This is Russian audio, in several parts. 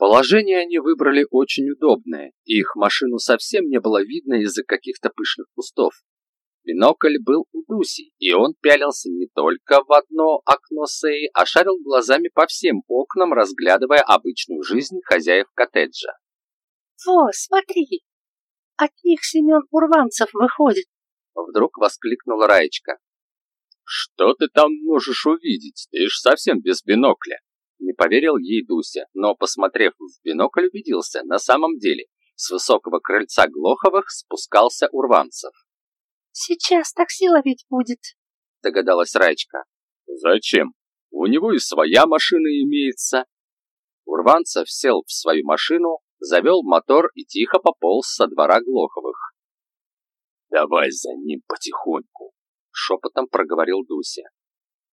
Положение они выбрали очень удобное, и их машину совсем не было видно из-за каких-то пышных кустов. Бинокль был у Дуси, и он пялился не только в одно окно Сеи, а шарил глазами по всем окнам, разглядывая обычную жизнь хозяев коттеджа. «Во, смотри! От них Семен Урванцев выходит!» Вдруг воскликнула Раечка. «Что ты там можешь увидеть? Ты ж совсем без бинокля!» Не поверил ей Дуся, но, посмотрев в бинокль, убедился, на самом деле, с высокого крыльца Глоховых спускался Урванцев. «Сейчас такси ловить будет», — догадалась Раечка. «Зачем? У него и своя машина имеется». Урванцев сел в свою машину, завел мотор и тихо пополз со двора Глоховых. «Давай за ним потихоньку», — шепотом проговорил Дуся.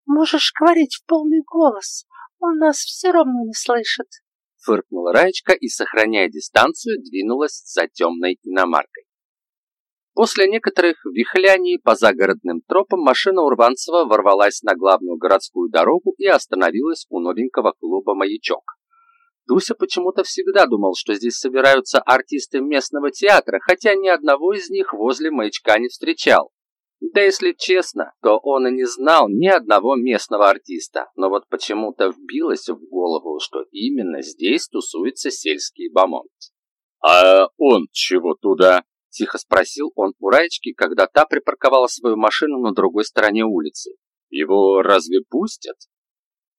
«Можешь говорить в полный голос, он нас все равно не слышит. Фыркнула Раечка и, сохраняя дистанцию, двинулась за темной иномаркой. После некоторых вихляний по загородным тропам машина Урванцева ворвалась на главную городскую дорогу и остановилась у новенького клуба «Маячок». Дуся почему-то всегда думал, что здесь собираются артисты местного театра, хотя ни одного из них возле маячка не встречал. Да если честно, то он и не знал ни одного местного артиста, но вот почему-то вбилось в голову, что именно здесь тусуется сельский бомонд. «А он чего туда?» – тихо спросил он у Раечки, когда та припарковала свою машину на другой стороне улицы. «Его разве пустят?»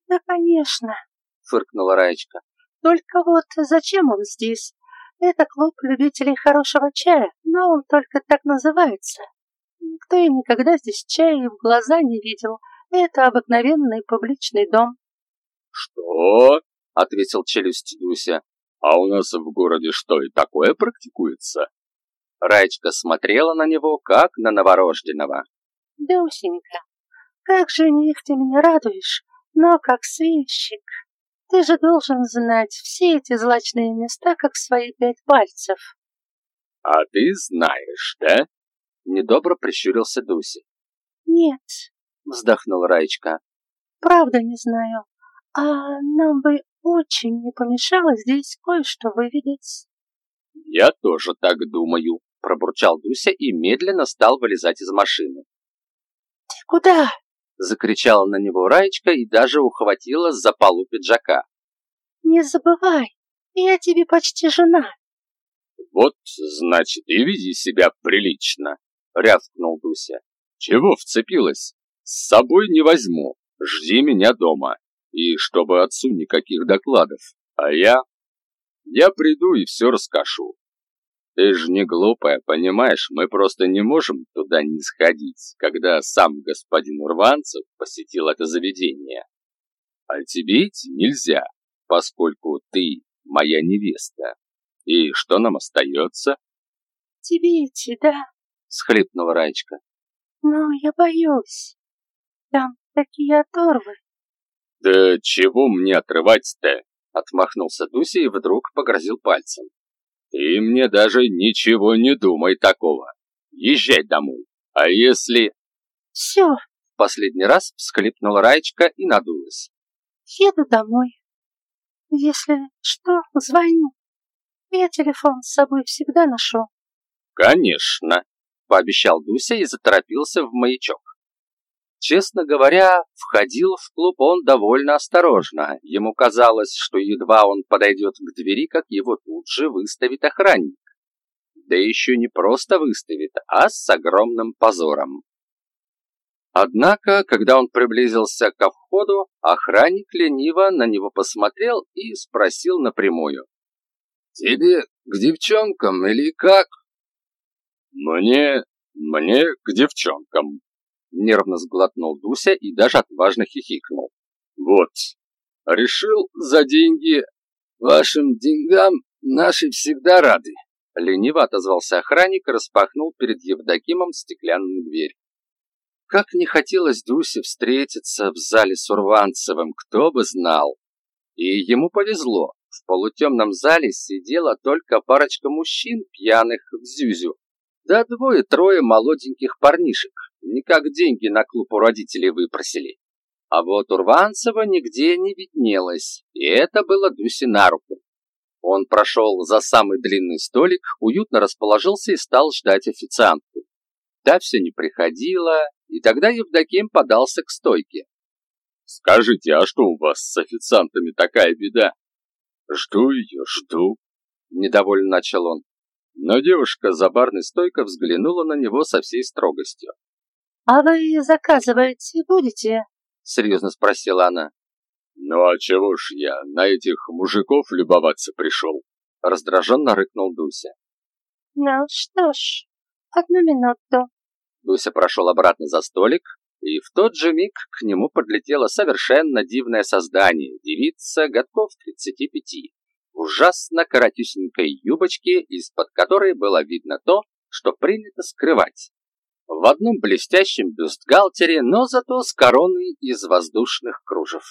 «Да, конечно», – фыркнула Раечка. «Только вот зачем он здесь? Это клуб любителей хорошего чая, но он только так называется. Никто и никогда здесь чая в глаза не видел. Это обыкновенный публичный дом. Что? Ответил челюсть Дуся. А у нас в городе что, и такое практикуется? Раечка смотрела на него, как на новорожденного. Дусенька, как жених ты меня радуешь, но как сыщик. Ты же должен знать все эти злачные места, как свои пять пальцев. А ты знаешь, да? Недобро прищурился Дуси. «Нет», — вздохнула Раечка. «Правда не знаю. А нам бы очень не помешало здесь кое-что выведать». «Я тоже так думаю», — пробурчал Дуся и медленно стал вылезать из машины. «Ты куда?» — закричала на него Раечка и даже ухватила за полу пиджака. «Не забывай, я тебе почти жена». «Вот, значит, и веди себя прилично», рявкнул Дуся. «Чего вцепилась? С собой не возьму. Жди меня дома. И чтобы отцу никаких докладов. А я... Я приду и все расскажу. Ты же не глупая, понимаешь? Мы просто не можем туда не сходить, когда сам господин Урванцев посетил это заведение. А тебе идти нельзя, поскольку ты моя невеста. И что нам остается? Тебе идти, да? — схлипнула Раечка. «Но я боюсь. Там такие оторвы». «Да чего мне отрывать-то?» — отмахнулся Дуся и вдруг погрозил пальцем. «Ты мне даже ничего не думай такого. Езжай домой. А если...» «Все!» — в последний раз всхлипнула Раечка и надулась. «Еду домой. Если что, звоню. Я телефон с собой всегда ношу». «Конечно!» Пообещал Дуся и заторопился в маячок. Честно говоря, входил в клуб он довольно осторожно. Ему казалось, что едва он подойдет к двери, как его тут же выставит охранник. Да еще не просто выставит, а с огромным позором. Однако, когда он приблизился ко входу, охранник лениво на него посмотрел и спросил напрямую. «Тебе к девчонкам или как?» «Мне... мне к девчонкам», — нервно сглотнул Дуся и даже отважно хихикнул. «Вот, решил за деньги... Вашим деньгам наши всегда рады», — лениво отозвался охранник и распахнул перед Евдокимом стеклянную дверь. Как не хотелось Дусе встретиться в зале с Урванцевым, кто бы знал. И ему повезло. В полутемном зале сидела только парочка мужчин, пьяных в зюзю, да двое-трое молоденьких парнишек, никак деньги на клуб у родителей выпросили. А вот Урванцева нигде не виднелось, и это было Дусе на руку. Он прошел за самый длинный столик, уютно расположился и стал ждать официантку. Та все не приходила, и тогда Евдоким подался к стойке. «Скажите, а что у вас с официантами такая беда?» «Жду ее, жду», — недовольно начал он. Но девушка за барной стойкой взглянула на него со всей строгостью. «А вы заказывать будете?» — серьезно спросила она. «Ну а чего ж я на этих мужиков любоваться пришел?» — раздраженно рыкнул Дуся. «Ну что ж, одну минуту». Дуся прошел обратно за столик, и в тот же миг к нему подлетело совершенно дивное создание, девица годков 35, в ужасно коротюсенькой юбочке, из-под которой было видно то, что принято скрывать. В одном блестящем бюстгальтере, но зато с короной из воздушных кружев.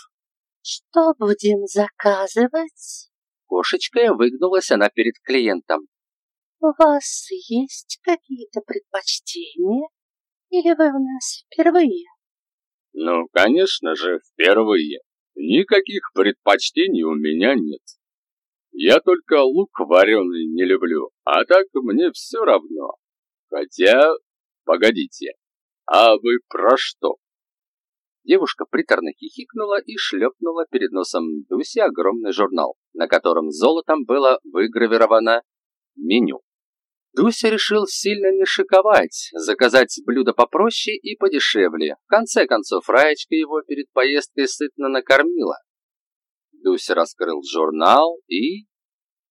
«Что будем заказывать?» Кошечкой выгнулась она перед клиентом. «У вас есть какие-то предпочтения? Или вы у нас впервые?» «Ну, конечно же, впервые. Никаких предпочтений у меня нет. Я только лук вареный не люблю, а так мне все равно. Хотя, погодите, а вы про что?» Девушка приторно хихикнула и шлепнула перед носом Дуси огромный журнал, на котором золотом было выгравировано меню. Дуся решил сильно не шиковать, заказать блюдо попроще и подешевле. В конце концов, Раечка его перед поездкой сытно накормила. Дуся раскрыл журнал и...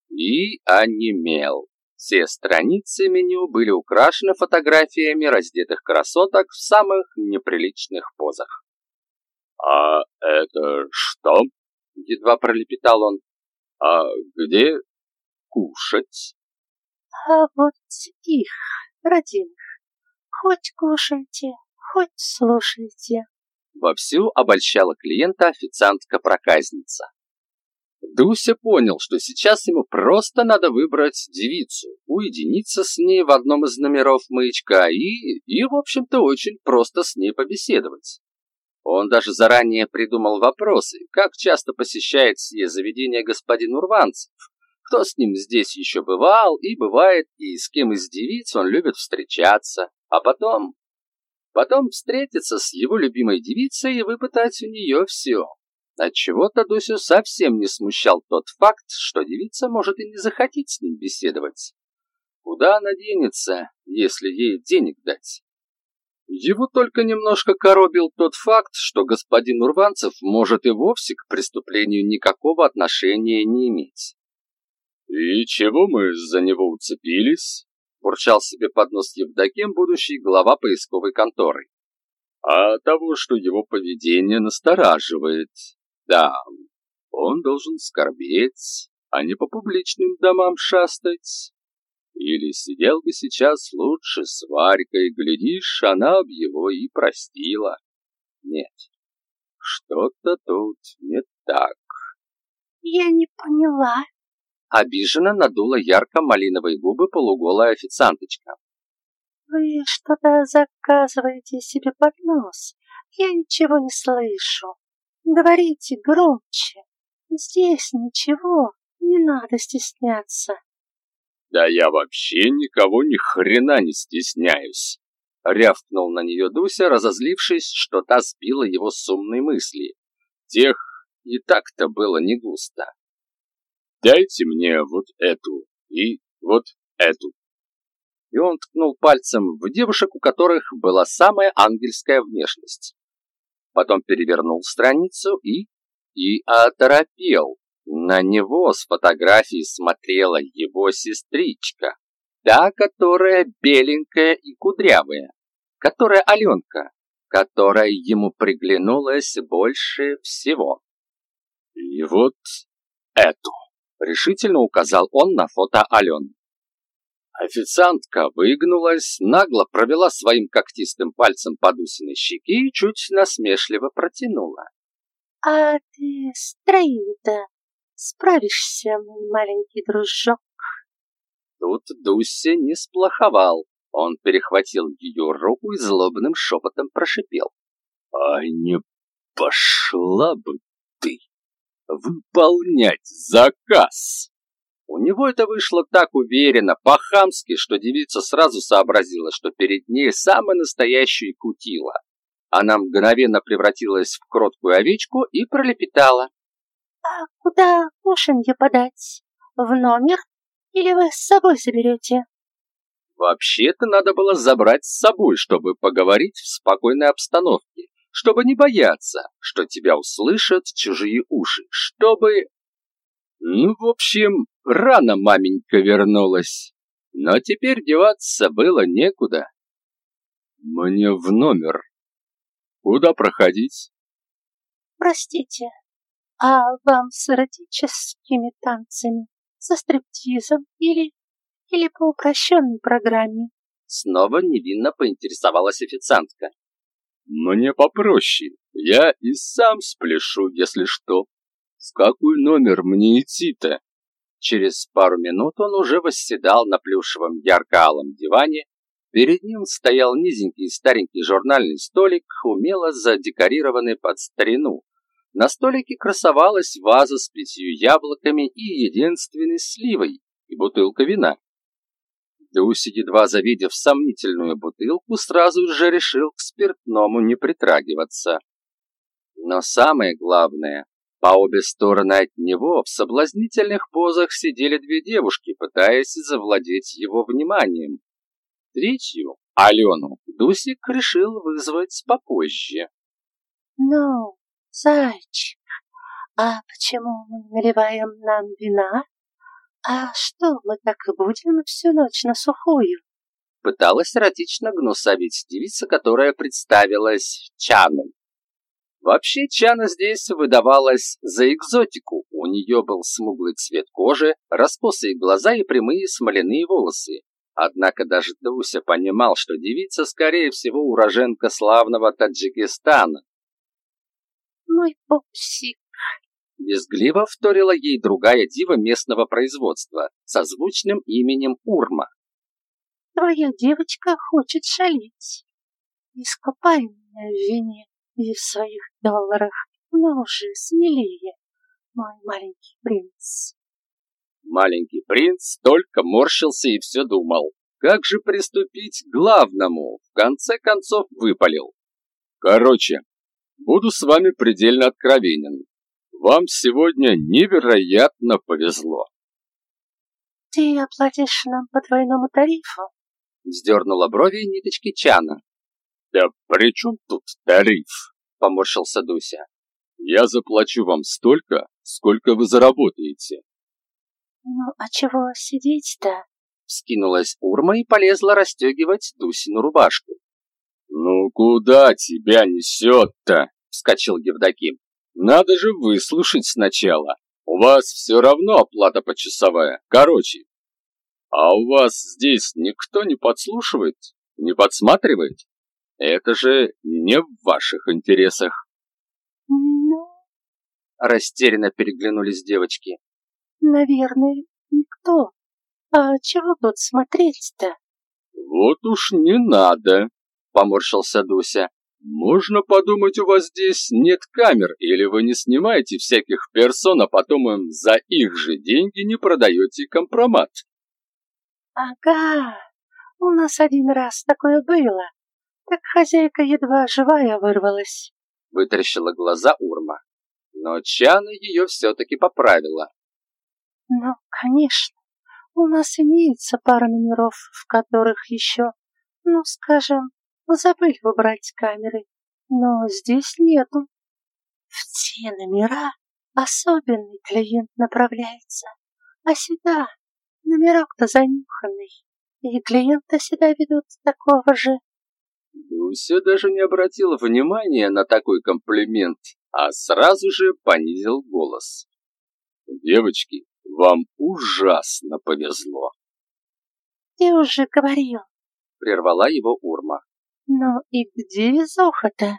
и онемел. Все страницы меню были украшены фотографиями раздетых красоток в самых неприличных позах. «А это что?» — едва пролепетал он. «А где кушать?» «А вот их, родимых, хоть кушайте, хоть слушайте». Вовсю обольщала клиента официантка-проказница. Дуся понял, что сейчас ему просто надо выбрать девицу, уединиться с ней в одном из номеров маячка и, и в общем-то, очень просто с ней побеседовать. Он даже заранее придумал вопросы, как часто посещает сие заведение господин Урванцев, кто с ним здесь еще бывал и бывает, и с кем из девиц он любит встречаться, а потом... Потом встретиться с его любимой девицей и выпытать у нее все. Отчего-то Дусю совсем не смущал тот факт, что девица может и не захотеть с ним беседовать. Куда она денется, если ей денег дать? Его только немножко коробил тот факт, что господин Урванцев может и вовсе к преступлению никакого отношения не иметь. «И чего мы за него уцепились?» – бурчал себе под нос Евдоким, будущий глава поисковой конторы. «А того, что его поведение настораживает. Да, он должен скорбеть, а не по публичным домам шастать. Или сидел бы сейчас лучше с Варькой, глядишь, она б его и простила. Нет, что-то тут не так. Я не поняла. Обиженно надула ярко-малиновые губы полуголая официанточка. Вы что-то заказываете себе под нос. Я ничего не слышу. Говорите громче. Здесь ничего, не надо стесняться. Да я вообще никого ни хрена не стесняюсь. Рявкнул на нее Дуся, разозлившись, что та сбила его с умной мысли. Тех и так-то было не густо. Дайте мне вот эту и вот эту. И он ткнул пальцем в девушек, у которых была самая ангельская внешность. Потом перевернул страницу и... и оторопел. На него с фотографии смотрела его сестричка, та, которая беленькая и кудрявая, которая Аленка, которая ему приглянулась больше всего. И вот эту, решительно указал он на фото Алены. Официантка выгнулась, нагло провела своим когтистым пальцем по Дусиной щеки и чуть насмешливо протянула. «А ты строил-то Справишься, мой маленький дружок. Тут Дуся не сплоховал. Он перехватил ее руку и злобным шепотом прошипел. «А не пошла бы ты выполнять заказ!» У него это вышло так уверенно, по-хамски, что девица сразу сообразила, что перед ней самый настоящий кутила. Она мгновенно превратилась в кроткую овечку и пролепетала. «А куда кушанье подать? В номер? Или вы с собой заберете?» Вообще-то надо было забрать с собой, чтобы поговорить в спокойной обстановке, чтобы не бояться, что тебя услышат чужие уши, чтобы... Ну, в общем, рано маменька вернулась, но теперь деваться было некуда. Мне в номер. Куда проходить? Простите, а вам с эротическими танцами, со стриптизом или или по упрощенной программе?» Снова невинно поинтересовалась официантка. «Мне попроще. Я и сам спляшу, если что. В какой номер мне идти-то?» Через пару минут он уже восседал на плюшевом ярко-алом диване. Перед ним стоял низенький старенький журнальный столик, умело задекорированный под старину. На столике красовалась ваза с пятью яблоками и единственной сливой и бутылка вина. Дуси, едва завидев сомнительную бутылку, сразу же решил к спиртному не притрагиваться. Но самое главное, по обе стороны от него в соблазнительных позах сидели две девушки, пытаясь завладеть его вниманием. Третью, Алену, Дусик решил вызвать попозже. «Ну, зайчик, а почему мы наливаем нам вина?» «А что, мы так и будем всю ночь на сухую?» Пыталась эротично гнусавить девица, которая представилась Чаной. Вообще Чана здесь выдавалась за экзотику. У нее был смуглый цвет кожи, раскосые глаза и прямые смоляные волосы. Однако даже Дуся понимал, что девица, скорее всего, уроженка славного Таджикистана. «Мой пупсик, Визгливо вторила ей другая дива местного производства со звучным именем Урма. «Твоя девочка хочет шалить. Искупай меня в вине и в своих долларах, но уже смелее, мой маленький принц». Маленький принц только морщился и все думал, как же приступить к главному, в конце концов выпалил. Короче, буду с вами предельно откровенен. Вам сегодня невероятно повезло. Ты оплатишь нам по двойному тарифу? Сдернула брови ниточки Чана. Да при чем тут тариф? Поморщился Дуся. Я заплачу вам столько, сколько вы заработаете. Ну, а чего сидеть-то? Вскинулась Урма и полезла расстегивать Дусину рубашку. «Ну куда тебя несет-то?» — вскочил Евдоким. Надо же выслушать сначала. У вас все равно оплата почасовая. Короче. А у вас здесь никто не подслушивает? Не подсматривает? Это же не в ваших интересах. Ну? Растерянно переглянулись девочки. Наверное, никто. А чего тут смотреть-то? Вот уж не надо, поморщился Дуся. Можно подумать, у вас здесь нет камер, или вы не снимаете всяких персон, а потом им за их же деньги не продаете компромат. Ага, у нас один раз такое было. Так хозяйка едва живая вырвалась. Вытрящила глаза Урма. Но Чана ее все-таки поправила. Ну, конечно, у нас имеется пара номеров, в которых еще, ну, скажем, Забыли выбрать камеры, но здесь нету. В те номера особенный клиент направляется, а сюда номерок-то занюханный, и клиента сюда ведут такого же. Дуся даже не обратила внимания на такой комплимент, а сразу же понизил голос. «Девочки, вам ужасно повезло!» «Ты уже говорил!» — прервала его Урма. «Ну и где везуха-то?»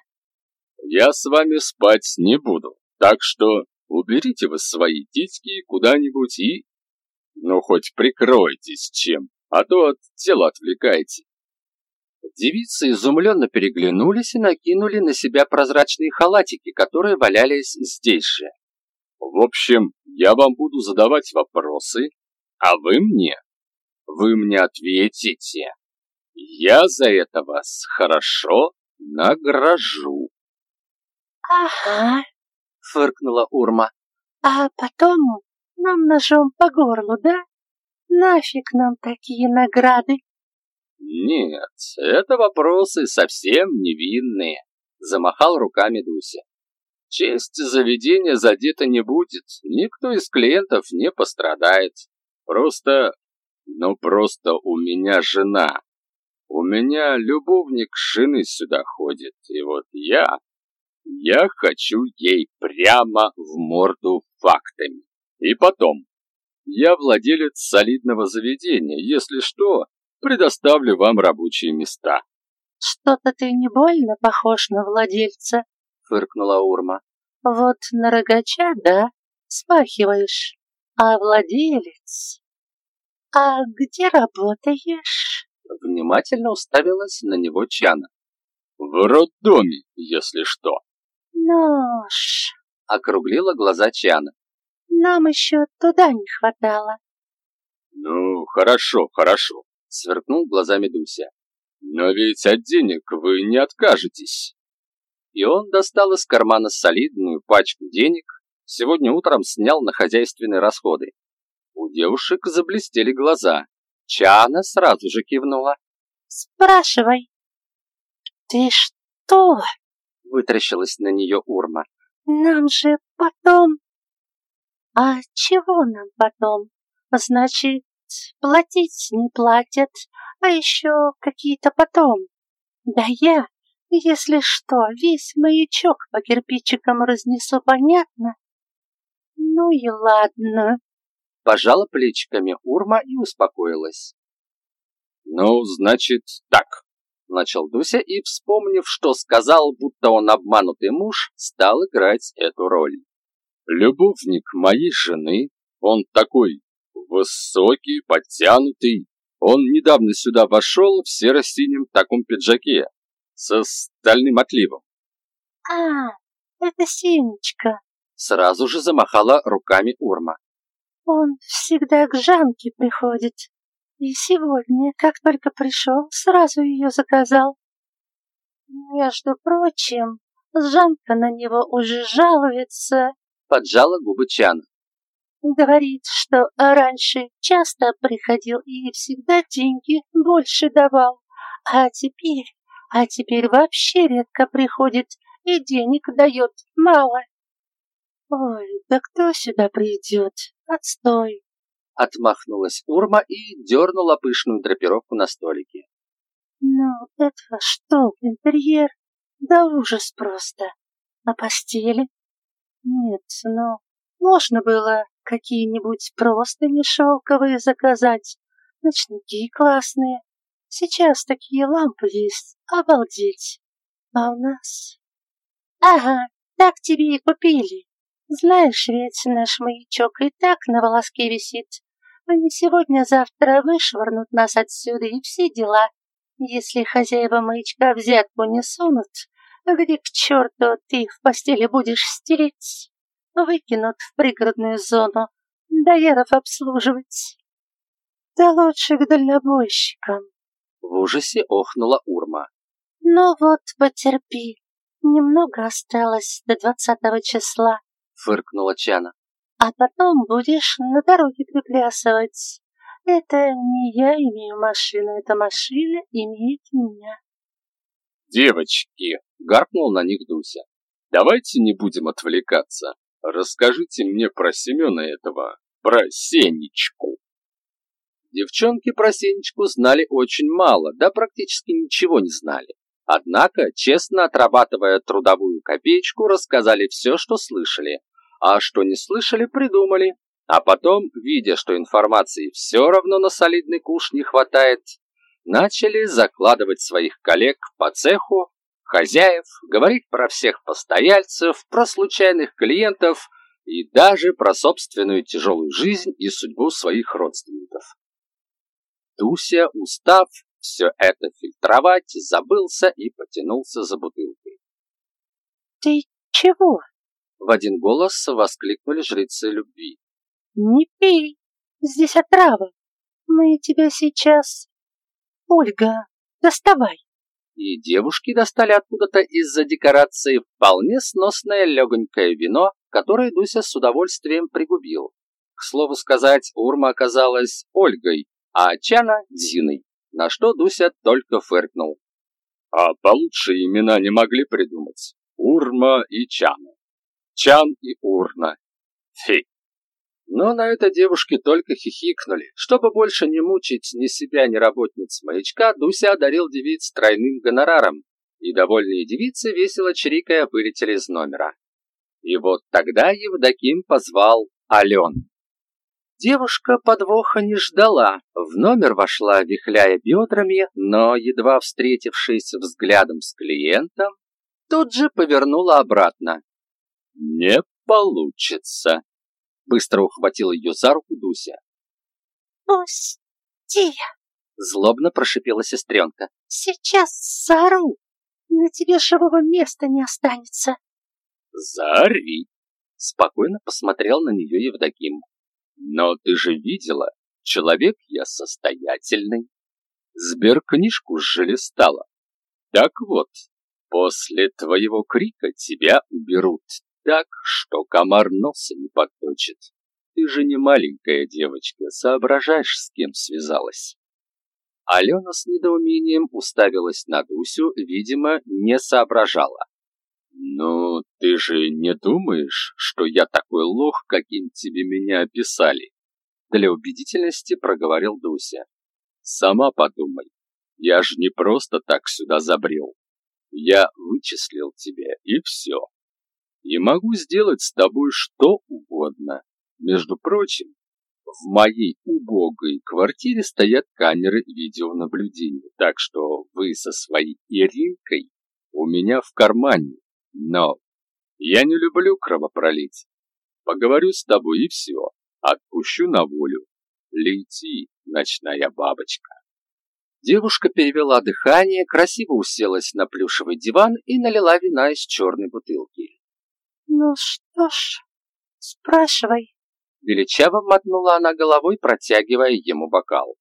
«Я с вами спать не буду, так что уберите вы свои титьки куда-нибудь и... Ну, хоть прикройтесь чем, а то от тела отвлекаете». Девицы изумленно переглянулись и накинули на себя прозрачные халатики, которые валялись здесь же. В общем, я вам буду задавать вопросы, а вы мне. Вы мне ответите. Я за это вас хорошо награжу. Ага, фыркнула Урма. А потом нам ножом по горлу, да? Нафиг нам такие награды? Нет, это вопросы совсем невинные, замахал руками Дуся. Честь заведения задета не будет, никто из клиентов не пострадает. Просто, ну просто у меня жена. У меня любовник жены сюда ходит, и вот я, я хочу ей прямо в морду фактами. И потом, я владелец солидного заведения, если что, предоставлю вам рабочие места. Что-то ты не больно похож на владельца, фыркнула Урма. Вот на рогача, да, смахиваешь, а владелец... А где работаешь? Внимательно уставилась на него Чана. В роддоме, если что. Нож. Округлила глаза Чана. Нам еще туда не хватало. Ну, хорошо, хорошо, сверкнул глазами Дуся. Но ведь от денег вы не откажетесь и он достал из кармана солидную пачку денег, сегодня утром снял на хозяйственные расходы. У девушек заблестели глаза. Чана сразу же кивнула. «Спрашивай». «Ты что?» — вытрящилась на нее Урма. «Нам же потом...» «А чего нам потом? Значит, платить не платят, а еще какие-то потом. Да я если что, весь маячок по кирпичикам разнесу, понятно? Ну и ладно. Пожала плечиками Урма и успокоилась. Ну, значит, так. Начал Дуся и, вспомнив, что сказал, будто он обманутый муж, стал играть эту роль. Любовник моей жены, он такой высокий, подтянутый. Он недавно сюда вошел в серо-синем таком пиджаке, со стальным отливом. А, это Сенечка. Сразу же замахала руками Урма. Он всегда к Жанке приходит. И сегодня, как только пришел, сразу ее заказал. Между прочим, Жанка на него уже жалуется. Поджала губы Чана. Говорит, что раньше часто приходил и всегда деньги больше давал. А теперь а теперь вообще редко приходит и денег дает мало. Ой, да кто сюда придет? Отстой. Отмахнулась Урма и дернула пышную драпировку на столике. Ну, это что, интерьер? Да ужас просто. А постели? Нет, ну, можно было какие-нибудь простыни шелковые заказать. Ночники классные. Сейчас такие лампы есть, обалдеть. А у нас... Ага, так тебе и купили. Знаешь, ведь наш маячок и так на волоске висит. Они сегодня-завтра вышвырнут нас отсюда и все дела. Если хозяева маячка взятку не сунут, где к черту ты в постели будешь стереть? Выкинут в пригородную зону, дояров обслуживать. Да лучше к дальнобойщикам. В ужасе охнула Урма. «Ну вот, потерпи. Немного осталось до двадцатого числа», — фыркнула Чана. «А потом будешь на дороге приплясывать. Это не я имею машину, это машина имеет меня». «Девочки!» — гаркнул на них Дуся. «Давайте не будем отвлекаться. Расскажите мне про Семена этого, про Сенечку». Девчонки про Сенечку знали очень мало, да практически ничего не знали. Однако, честно отрабатывая трудовую копеечку, рассказали все, что слышали, а что не слышали, придумали. А потом, видя, что информации все равно на солидный куш не хватает, начали закладывать своих коллег по цеху, хозяев, говорить про всех постояльцев, про случайных клиентов и даже про собственную тяжелую жизнь и судьбу своих родственников. Туся, устав все это фильтровать, забылся и потянулся за бутылкой. «Ты чего?» В один голос воскликнули жрецы любви. «Не пей!» Здесь отрава. Мы тебя сейчас... Ольга, доставай. И девушки достали откуда-то из-за декорации вполне сносное легонькое вино, которое Дуся с удовольствием пригубил. К слову сказать, Урма оказалась Ольгой, а Чана – Зиной, на что Дуся только фыркнул. А получше имена не могли придумать. Урма и Чана. Чан и Урна. Фи. Но на это девушки только хихикнули. Чтобы больше не мучить ни себя, ни работниц маячка, Дуся одарил девиц тройным гонораром, и довольные девицы, весело чирикая, вылетели из номера. И вот тогда Евдоким позвал Ален. Девушка подвоха не ждала, в номер вошла, вихляя бедрами, но, едва встретившись взглядом с клиентом, тут же повернула обратно. «Не получится», — быстро ухватила ее за руку Дуся. «Пусти!» — злобно прошипела сестренка. «Сейчас сору! На тебе живого места не останется!» «Заори!» — спокойно посмотрел на нее Евдоким. Но ты же видела, человек я состоятельный. Сберкнижку сжелестала. Так вот, после твоего крика тебя уберут так, что комар носа не подточит. Ты же не маленькая девочка, соображаешь, с кем связалась. Алена с недоумением уставилась на Дусю, видимо, не соображала. «Ну, ты же не думаешь, что я такой лох, каким тебе меня описали?» Для убедительности проговорил Дуся. «Сама подумай, я же не просто так сюда забрел. Я вычислил тебя, и все. И могу сделать с тобой что угодно. Между прочим, в моей убогой квартире стоят камеры видеонаблюдения, так что вы со своей Иринкой у меня в кармане но я не люблю кровопролить. Поговорю с тобой и все. Отпущу на волю. Лети, ночная бабочка. Девушка перевела дыхание, красиво уселась на плюшевый диван и налила вина из черной бутылки. «Ну что ж, спрашивай». Величаво мотнула она головой, протягивая ему бокал.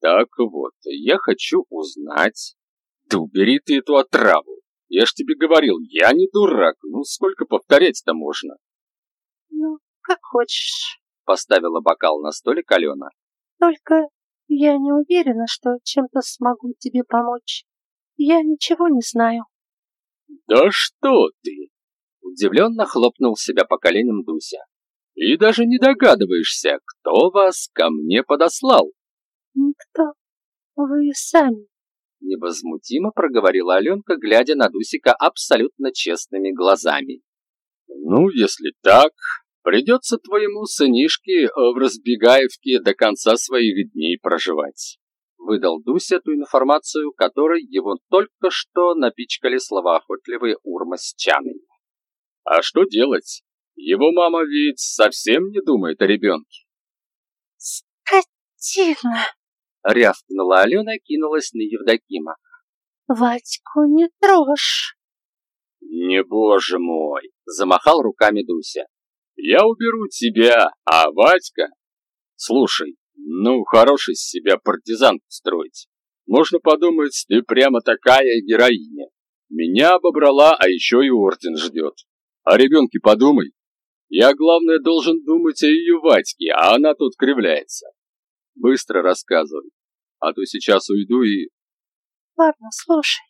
«Так вот, я хочу узнать...» «Да убери ты эту отраву! Я ж тебе говорил, я не дурак. Ну, сколько повторять-то можно? Ну, как хочешь. Поставила бокал на столик Алена. Только я не уверена, что чем-то смогу тебе помочь. Я ничего не знаю. Да что ты? Удивленно хлопнул себя по коленям Дуся. И даже не догадываешься, кто вас ко мне подослал. Никто. Вы сами. Невозмутимо проговорила Аленка, глядя на Дусика абсолютно честными глазами. «Ну, если так, придется твоему сынишке в Разбегаевке до конца своих дней проживать», выдал Дуся эту информацию, которой его только что напичкали слова охотливые Урма с Чаной. «А что делать? Его мама ведь совсем не думает о ребенке». «Скотина!» Рявкнула Алена и кинулась на Евдокима. «Вадьку не трожь!» «Не боже мой!» — замахал руками Дуся. «Я уберу тебя, а Вадька...» «Слушай, ну, хорош из себя партизан строить. Можно подумать, ты прямо такая героиня. Меня обобрала, а еще и орден ждет. О ребенке подумай. Я, главное, должен думать о ее Вадьке, а она тут кривляется. Быстро рассказывай, а то сейчас уйду и... Ладно, слушай.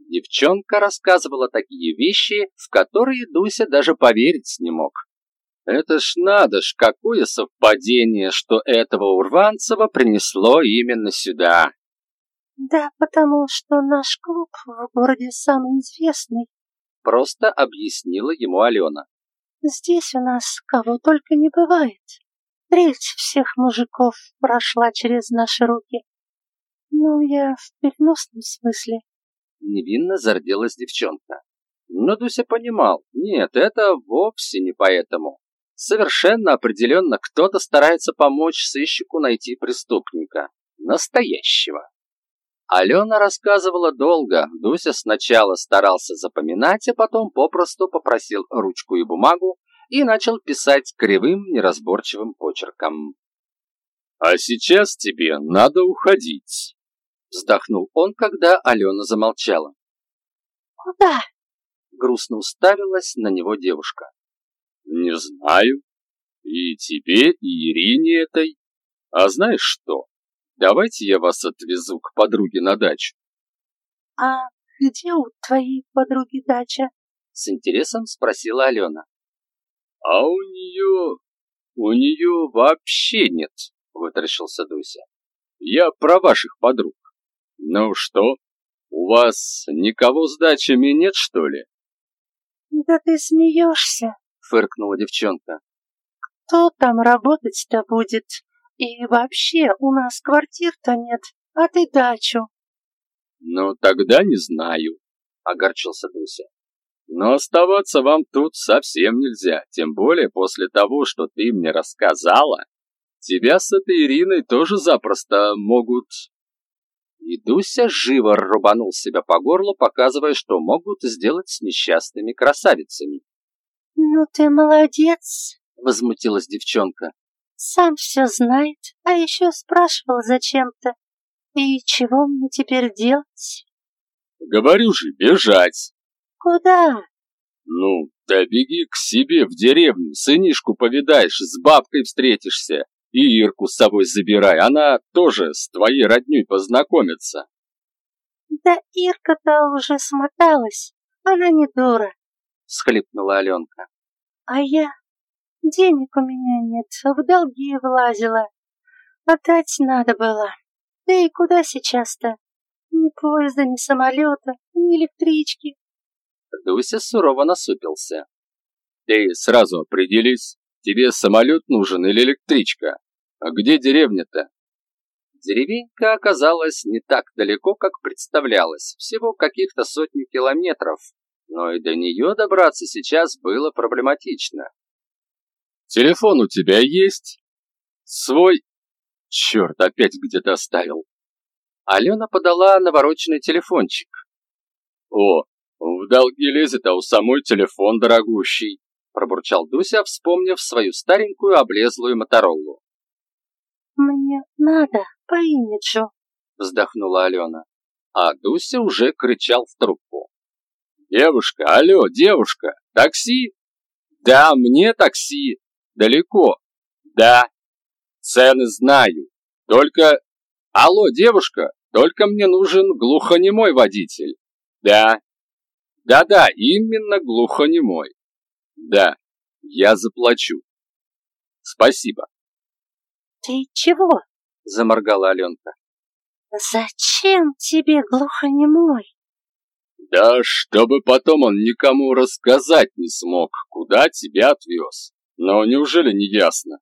Девчонка рассказывала такие вещи, в которые Дуся даже поверить не мог. Это ж надо ж, какое совпадение, что этого Урванцева принесло именно сюда. Да, потому что наш клуб в городе самый известный. Просто объяснила ему Алена. Здесь у нас кого только не бывает. Треть всех мужиков прошла через наши руки. Ну, я в переносном смысле. Невинно зарделась девчонка. Но Дуся понимал, нет, это вовсе не поэтому. Совершенно определенно кто-то старается помочь сыщику найти преступника. Настоящего. Алена рассказывала долго. Дуся сначала старался запоминать, а потом попросту попросил ручку и бумагу и начал писать кривым неразборчивым почерком. «А сейчас тебе надо уходить», — вздохнул он, когда Алена замолчала. «Куда?» — грустно уставилась на него девушка. «Не знаю. И тебе, и Ирине этой. А знаешь что? Давайте я вас отвезу к подруге на дачу». «А где у твоей подруги дача?» — с интересом спросила Алена. «А у нее... у нее вообще нет», — вытаращился Дуся. «Я про ваших подруг. Ну что, у вас никого с дачами нет, что ли?» «Да ты смеешься», — фыркнула девчонка. «Кто там работать-то будет? И вообще, у нас квартир-то нет, а ты дачу». «Ну, тогда не знаю», — огорчился Дуся. Но оставаться вам тут совсем нельзя, тем более после того, что ты мне рассказала. Тебя с этой Ириной тоже запросто могут...» И Дуся живо рубанул себя по горлу, показывая, что могут сделать с несчастными красавицами. «Ну ты молодец!» — возмутилась девчонка. «Сам все знает, а еще спрашивал зачем-то. И чего мне теперь делать?» «Говорю же, бежать!» «Куда?» «Ну, да беги к себе в деревню, сынишку повидаешь, с бабкой встретишься, и Ирку с собой забирай, она тоже с твоей родней познакомится». «Да Ирка-то уже смоталась, она не дура», — всхлипнула Аленка. «А я? Денег у меня нет, в долги влазила. Отдать надо было. Да и куда сейчас-то? Ни поезда, ни самолета, ни электрички. Дуся сурово насупился. «Ты сразу определись, тебе самолет нужен или электричка? А где деревня-то?» Деревенька оказалась не так далеко, как представлялось, всего каких-то сотни километров, но и до нее добраться сейчас было проблематично. «Телефон у тебя есть?» «Свой?» «Черт, опять где-то оставил». Алена подала навороченный телефончик. «О, «В долги лезет, а у самой телефон дорогущий», — пробурчал Дуся, вспомнив свою старенькую облезлую Моторолу. «Мне надо по имиджу», — вздохнула Алена. А Дуся уже кричал в трубку. «Девушка, алло, девушка, такси?» «Да, мне такси. Далеко?» «Да. Цены знаю. Только...» «Алло, девушка, только мне нужен глухонемой водитель». «Да, да-да, именно глухонемой. Да, я заплачу. Спасибо. Ты чего? Заморгала Аленка. Зачем тебе глухонемой? Да чтобы потом он никому рассказать не смог, куда тебя отвез. Но неужели не ясно?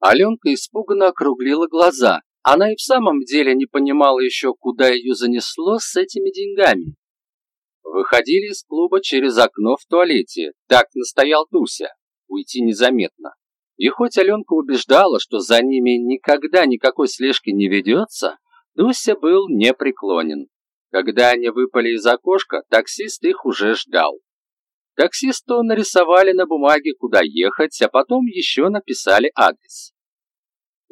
Аленка испуганно округлила глаза. Она и в самом деле не понимала еще, куда ее занесло с этими деньгами. Выходили из клуба через окно в туалете, так настоял Дуся, уйти незаметно. И хоть Аленка убеждала, что за ними никогда никакой слежки не ведется, Дуся был непреклонен. Когда они выпали из окошка, таксист их уже ждал. Таксисту нарисовали на бумаге, куда ехать, а потом еще написали адрес.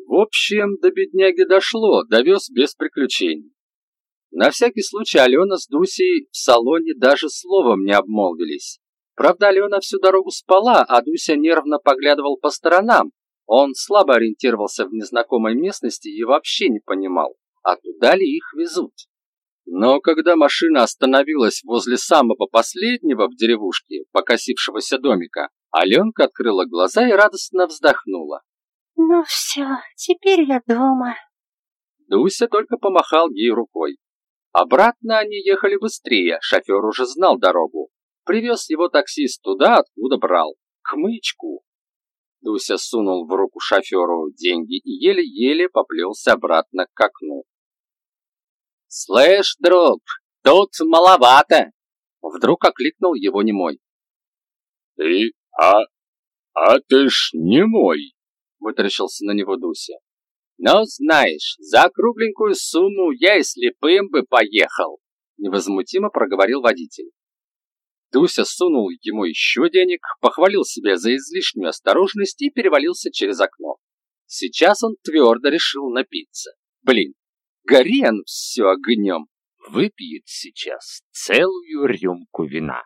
В общем, до бедняги дошло, довез без приключений. На всякий случай Алена с Дусей в салоне даже словом не обмолвились. Правда, Алена всю дорогу спала, а Дуся нервно поглядывал по сторонам. Он слабо ориентировался в незнакомой местности и вообще не понимал, а туда ли их везут. Но когда машина остановилась возле самого последнего в деревушке, покосившегося домика, Аленка открыла глаза и радостно вздохнула. «Ну все, теперь я дома». Дуся только помахал ей рукой. Обратно они ехали быстрее, шофер уже знал дорогу. Привез его таксист туда, откуда брал, к мычку. Дуся сунул в руку шоферу деньги и еле-еле поплелся обратно к окну. «Слышь, друг, тут маловато!» Вдруг окликнул его немой. «Ты, а, а ты ж немой!» Вытаращился на него Дуся. Но знаешь, за кругленькую сумму я и слепым бы поехал, невозмутимо проговорил водитель. Дуся сунул ему еще денег, похвалил себя за излишнюю осторожность и перевалился через окно. Сейчас он твердо решил напиться. Блин, гори он все огнем. Выпьет сейчас целую рюмку вина.